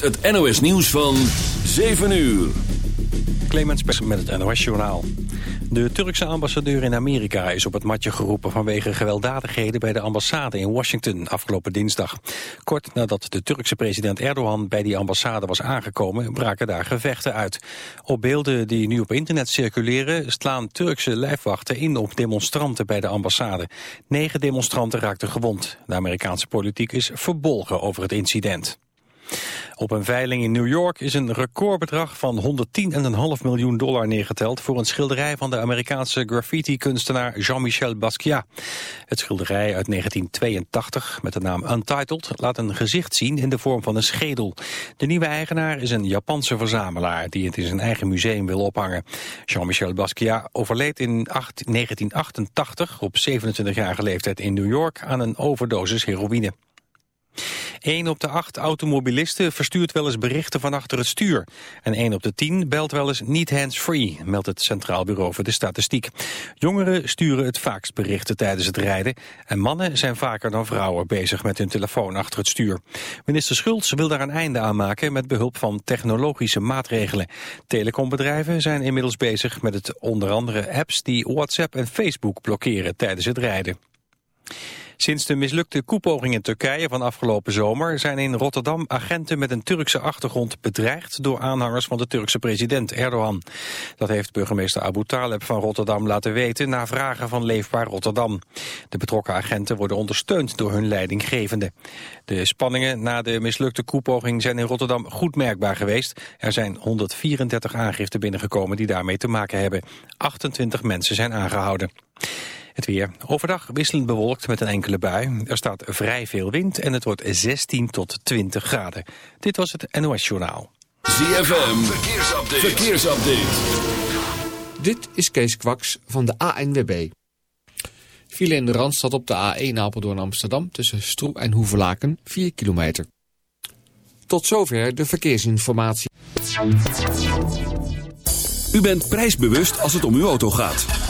het NOS nieuws van 7 uur. Clemens Pers met het NOS Journaal. De Turkse ambassadeur in Amerika is op het matje geroepen vanwege gewelddadigheden bij de ambassade in Washington afgelopen dinsdag. Kort nadat de Turkse president Erdogan bij die ambassade was aangekomen braken daar gevechten uit. Op beelden die nu op internet circuleren slaan Turkse lijfwachten in op demonstranten bij de ambassade. Negen demonstranten raakten gewond. De Amerikaanse politiek is verbolgen over het incident. Op een veiling in New York is een recordbedrag van 110,5 miljoen dollar neergeteld voor een schilderij van de Amerikaanse graffiti-kunstenaar Jean-Michel Basquiat. Het schilderij uit 1982 met de naam Untitled laat een gezicht zien in de vorm van een schedel. De nieuwe eigenaar is een Japanse verzamelaar die het in zijn eigen museum wil ophangen. Jean-Michel Basquiat overleed in 1988 op 27-jarige leeftijd in New York aan een overdosis heroïne. Een op de acht automobilisten verstuurt wel eens berichten van achter het stuur. En één op de tien belt wel eens niet hands-free, meldt het Centraal Bureau voor de Statistiek. Jongeren sturen het vaakst berichten tijdens het rijden. En mannen zijn vaker dan vrouwen bezig met hun telefoon achter het stuur. Minister Schultz wil daar een einde aan maken met behulp van technologische maatregelen. Telecombedrijven zijn inmiddels bezig met het onder andere apps die WhatsApp en Facebook blokkeren tijdens het rijden. Sinds de mislukte koepoging in Turkije van afgelopen zomer zijn in Rotterdam agenten met een Turkse achtergrond bedreigd door aanhangers van de Turkse president Erdogan. Dat heeft burgemeester Abu Taleb van Rotterdam laten weten na vragen van Leefbaar Rotterdam. De betrokken agenten worden ondersteund door hun leidinggevende. De spanningen na de mislukte koepoging zijn in Rotterdam goed merkbaar geweest. Er zijn 134 aangiften binnengekomen die daarmee te maken hebben. 28 mensen zijn aangehouden. Het weer. Overdag wisselend bewolkt met een enkele bui. Er staat vrij veel wind en het wordt 16 tot 20 graden. Dit was het NOS Journaal. ZFM, verkeersupdate. verkeersupdate. Dit is Kees Kwaks van de ANWB. File in de Randstad op de A1 Apeldoorn Amsterdam tussen Stroe en Hoevelaken 4 kilometer. Tot zover de verkeersinformatie. U bent prijsbewust als het om uw auto gaat.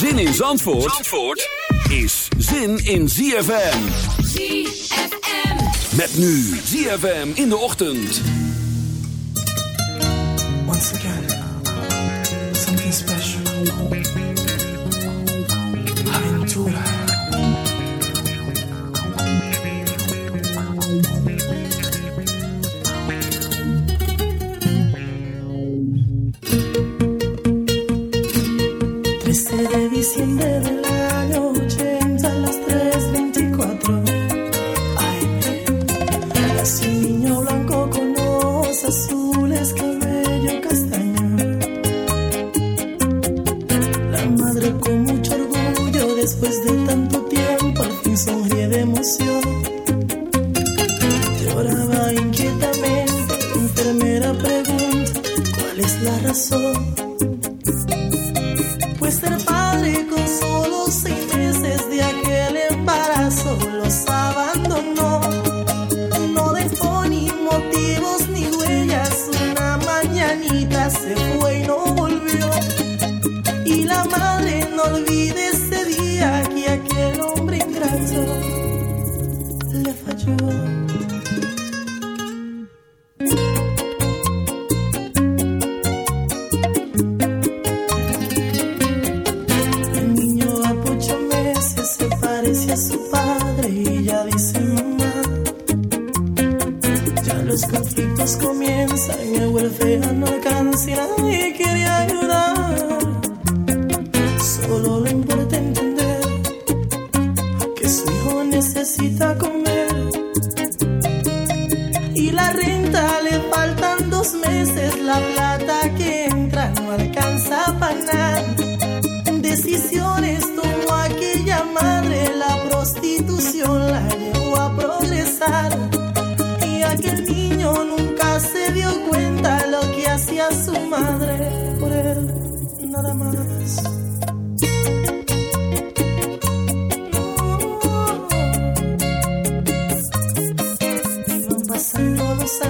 Zin in Zandvoort, Zandvoort is zin in ZFM. ZFM. Met nu ZFM in de ochtend. Once again, something special.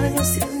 olhos seus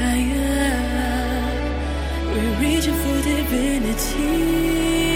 higher. We're reaching for divinity.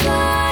Fly,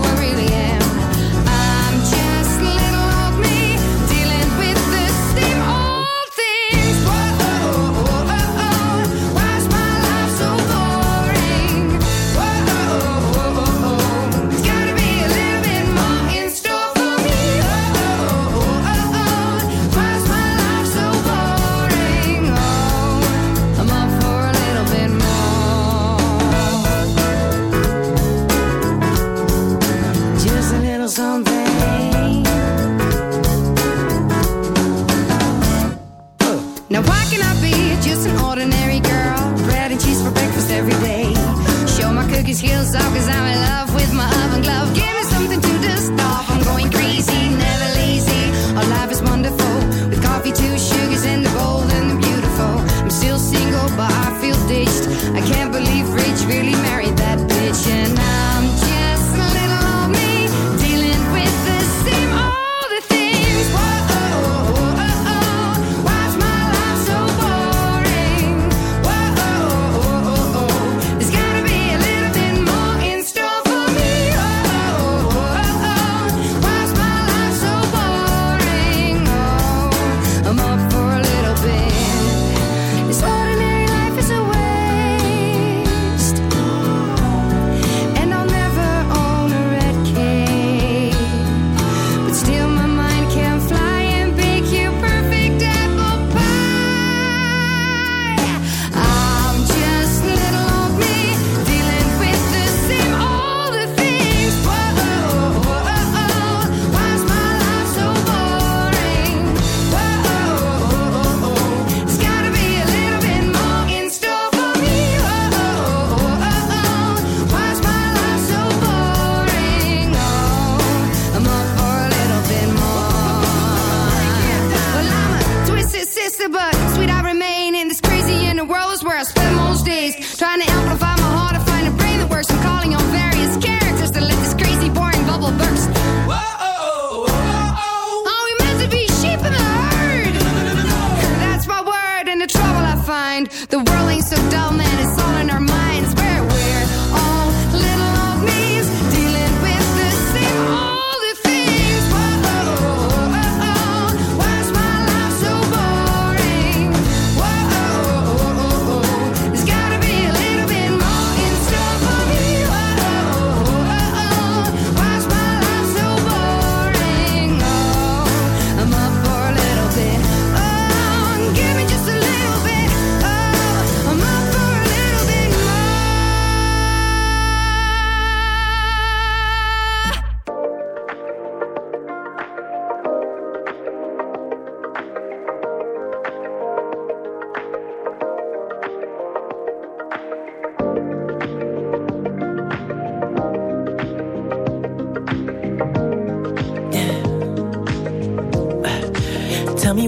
these heels off cause I'm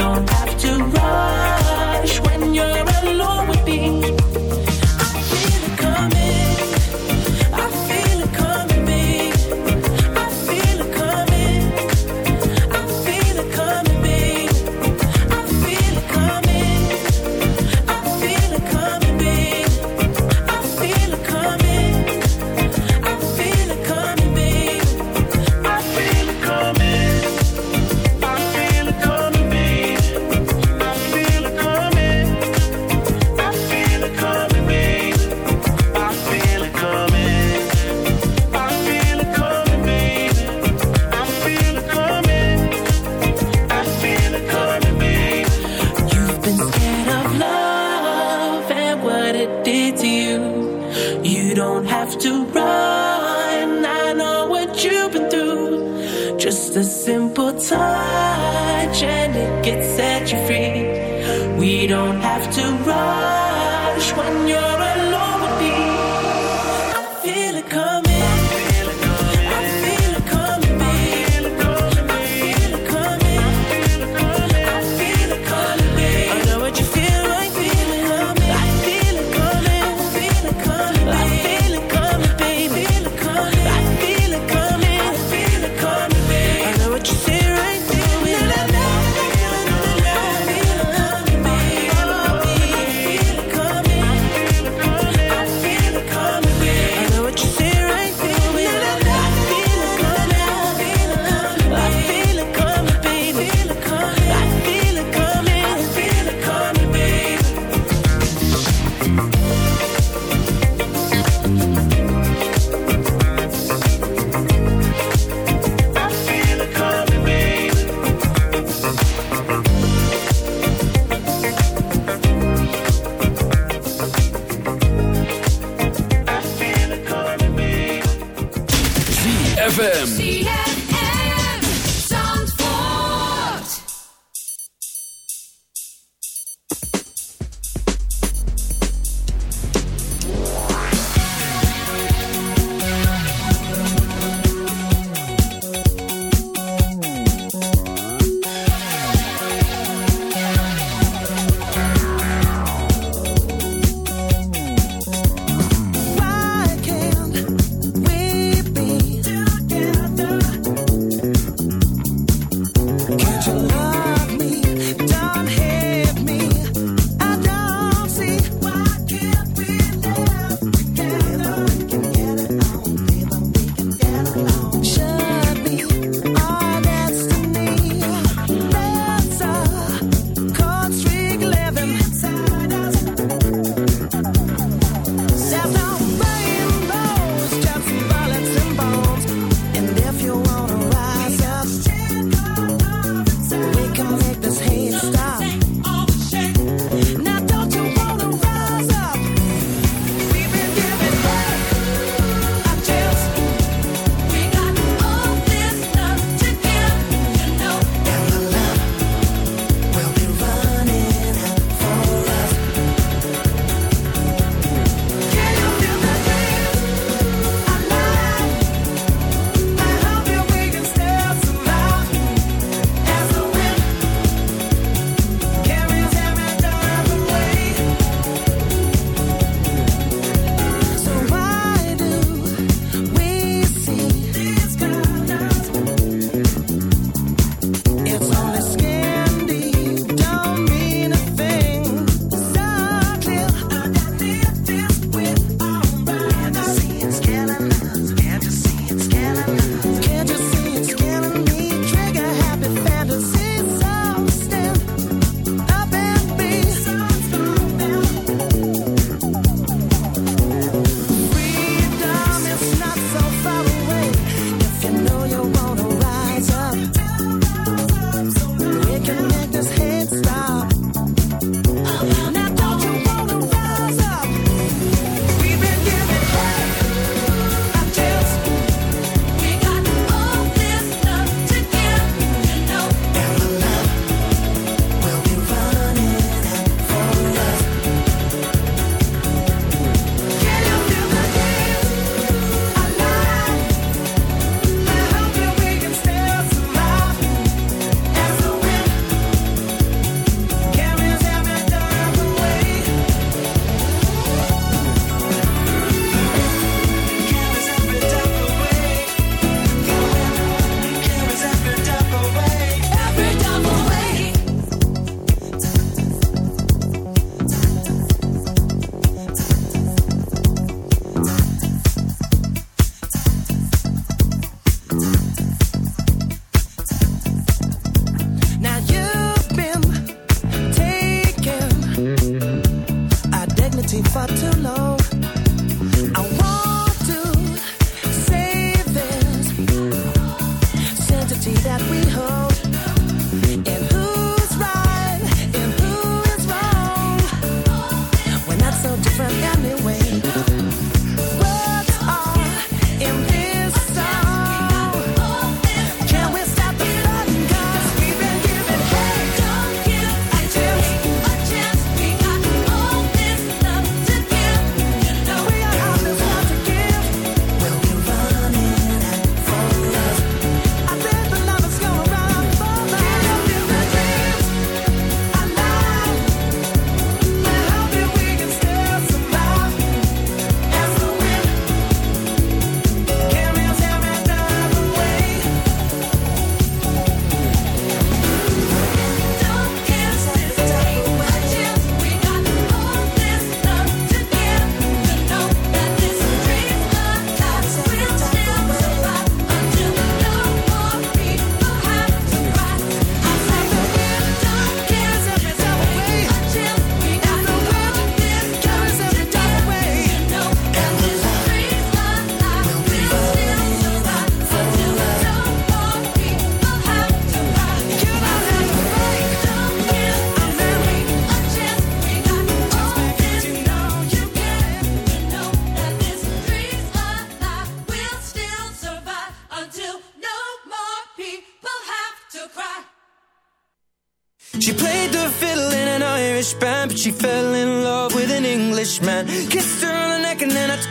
don't have to rush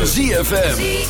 van ZFM.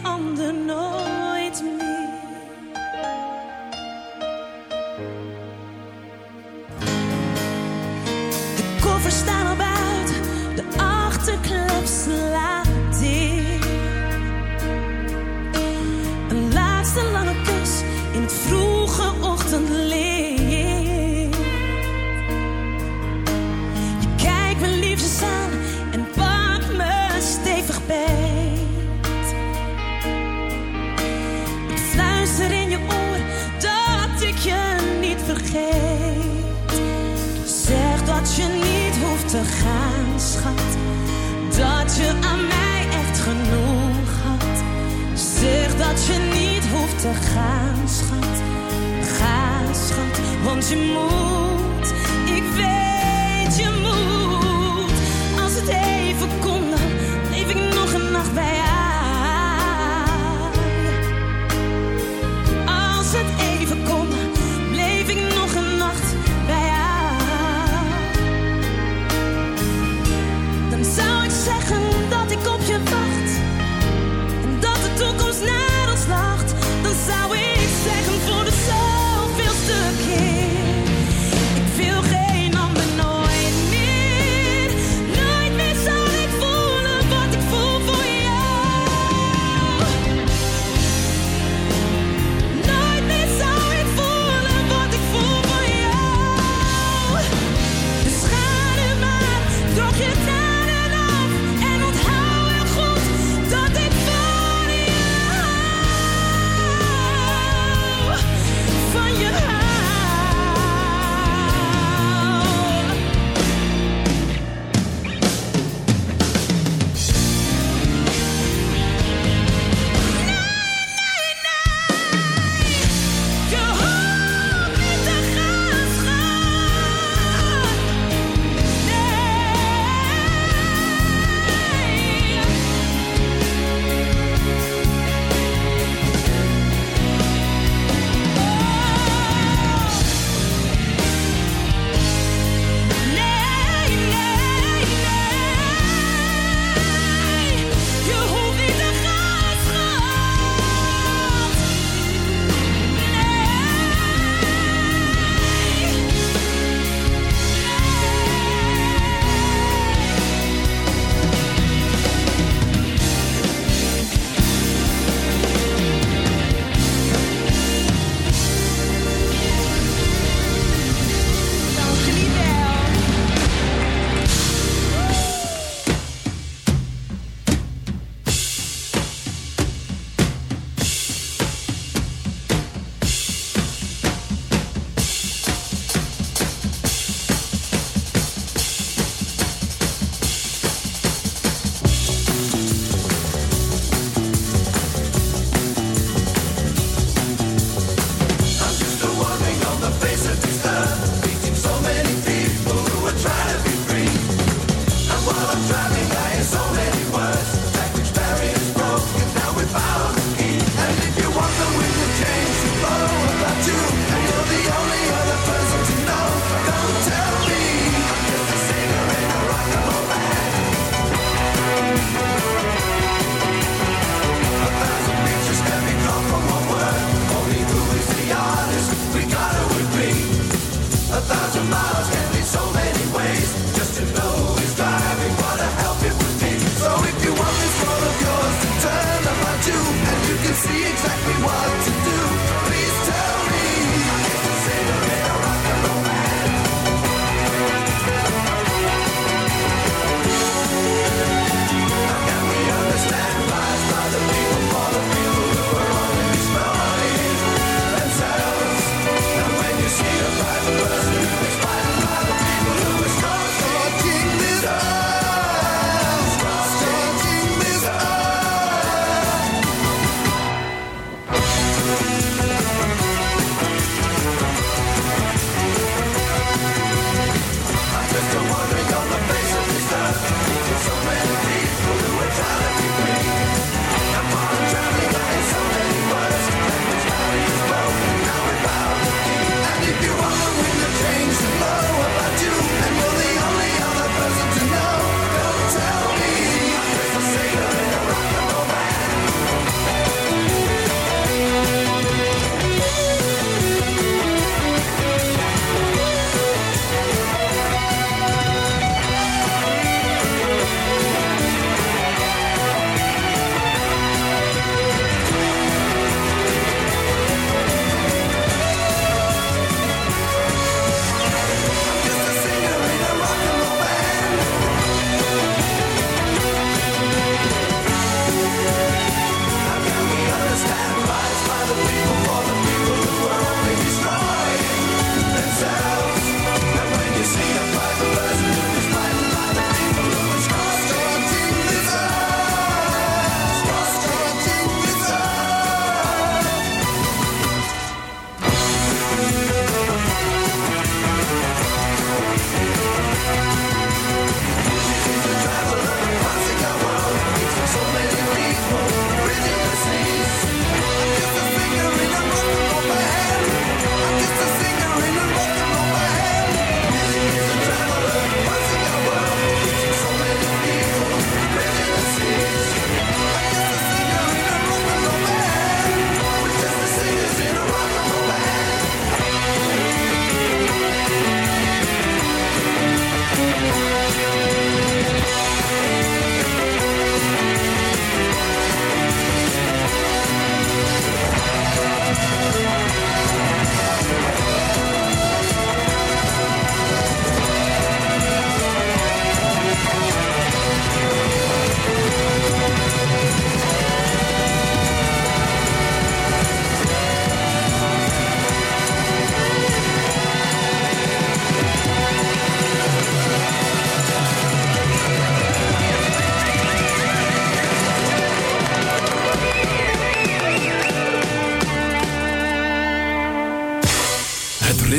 here.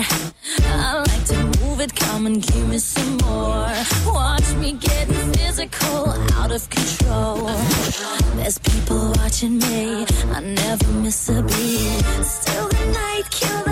I like to move it, come and give me some more. Watch me getting physical, out of control. There's people watching me, I never miss a beat. Still the night, kill the